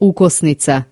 Ukosnica.